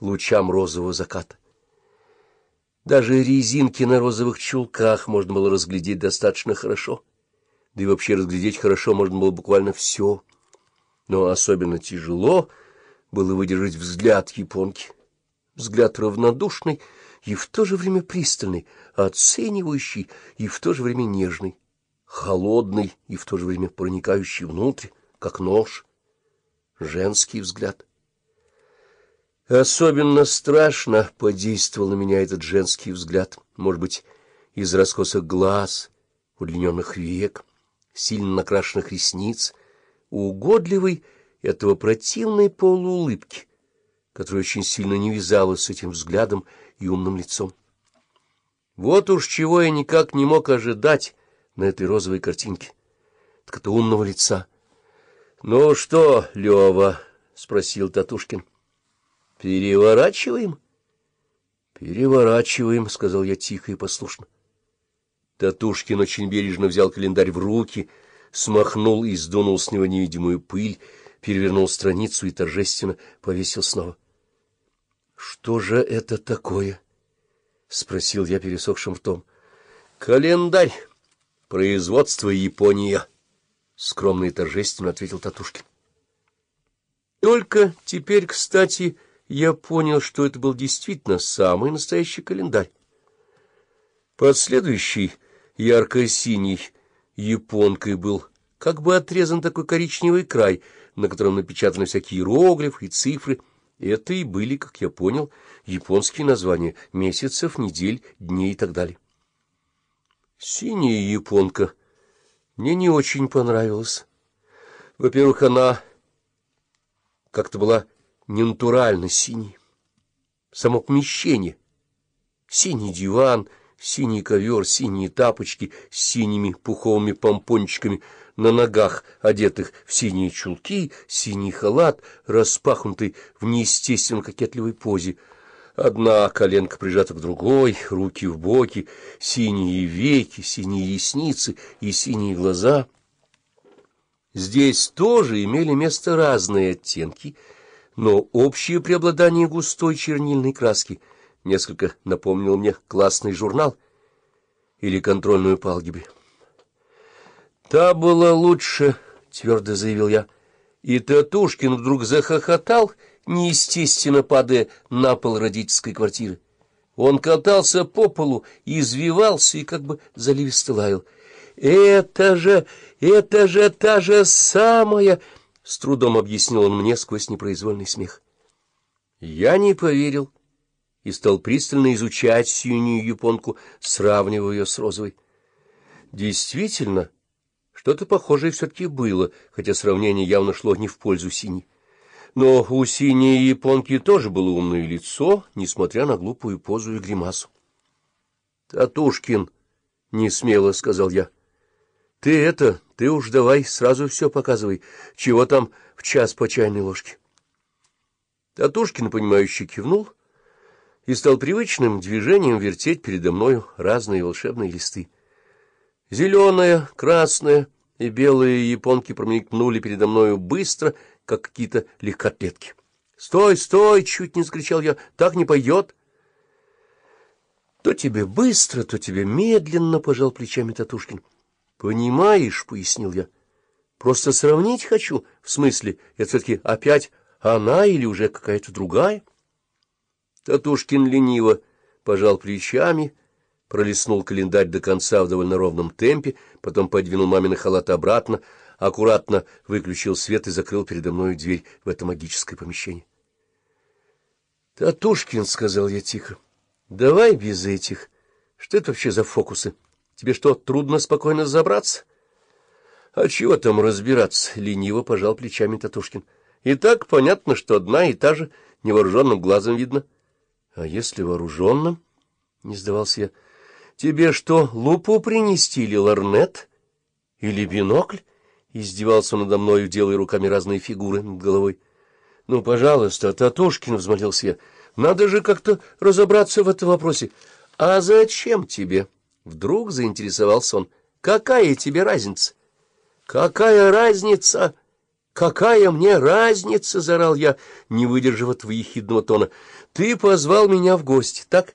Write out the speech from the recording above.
лучам розового заката. Даже резинки на розовых чулках можно было разглядеть достаточно хорошо. Да и вообще разглядеть хорошо можно было буквально все. Но особенно тяжело было выдержать взгляд японки. Взгляд равнодушный и в то же время пристальный, оценивающий и в то же время нежный, холодный и в то же время проникающий внутрь, как нож. Женский взгляд. Особенно страшно подействовал на меня этот женский взгляд, может быть, из раскоса глаз, удлиненных век, сильно накрашенных ресниц, угодливой этого противной полуулыбки, которая очень сильно не вязалась с этим взглядом и умным лицом. Вот уж чего я никак не мог ожидать на этой розовой картинке, так это умного лица. — Ну что, Лева? — спросил Татушкин. —— Переворачиваем? — Переворачиваем, — сказал я тихо и послушно. Татушкин очень бережно взял календарь в руки, смахнул и сдунул с него невидимую пыль, перевернул страницу и торжественно повесил снова. — Что же это такое? — спросил я пересохшим ртом. — Календарь. Производство Япония. — скромно и торжественно ответил Татушкин. Только теперь, кстати я понял, что это был действительно самый настоящий календарь. Последующий ярко-синий японкой был как бы отрезан такой коричневый край, на котором напечатаны всякие иероглифы и цифры. Это и были, как я понял, японские названия месяцев, недель, дней и так далее. Синяя японка мне не очень понравилась. Во-первых, она как-то была ненатурально синий. Само помещение. Синий диван, синий ковер, синие тапочки с синими пуховыми помпончиками на ногах, одетых в синие чулки, синий халат, распахнутый в неестественно кокетливой позе. Одна коленка прижата к другой, руки в боки, синие веки, синие ресницы и синие глаза. Здесь тоже имели место разные оттенки — но общее преобладание густой чернильной краски несколько напомнил мне классный журнал или контрольную по алгебре. «Та была лучше», — твердо заявил я, и Татушкин вдруг захохотал, неестественно падая на пол родительской квартиры. Он катался по полу, извивался и как бы заливисто лаял. «Это же, это же та же самая...» С трудом объяснил он мне сквозь непроизвольный смех. Я не поверил и стал пристально изучать синюю японку, сравнивая ее с розовой. Действительно, что-то похожее все-таки было, хотя сравнение явно шло не в пользу синей. Но у синей японки тоже было умное лицо, несмотря на глупую позу и гримасу. — Татушкин, — несмело сказал я, — ты это, ты уж давай сразу все показывай. Чего там в час по чайной ложке? Татушкин, понимающе кивнул и стал привычным движением вертеть передо мною разные волшебные листы. Зеленая, красная и белые японки промелькнули передо мною быстро, как какие-то легкотлетки. «Стой, стой!» — чуть не скричал я. «Так не пойдет!» «То тебе быстро, то тебе медленно!» — пожал плечами Татушкин. — Понимаешь, — пояснил я, — просто сравнить хочу, в смысле, это все-таки опять она или уже какая-то другая? Татушкин лениво пожал плечами, пролистнул календарь до конца в довольно ровном темпе, потом подвинул мамины халат обратно, аккуратно выключил свет и закрыл передо мной дверь в это магическое помещение. — Татушкин, — сказал я тихо, — давай без этих. Что это вообще за фокусы? — Тебе что, трудно спокойно забраться? — А чего там разбираться? — лениво пожал плечами Татушкин. — И так понятно, что одна и та же невооруженным глазом видно. — А если вооруженным? — не сдавался я. — Тебе что, лупу принести или ларнет? Или бинокль? — издевался надо мною, делая руками разные фигуры над головой. — Ну, пожалуйста, Татушкин, — взмолился я, — надо же как-то разобраться в этом вопросе. — А зачем тебе? — Вдруг заинтересовался он. — Какая тебе разница? — Какая разница? — «Какая мне разница?» — зарал я, не выдержав этого ехидного тона. «Ты позвал меня в гости, так?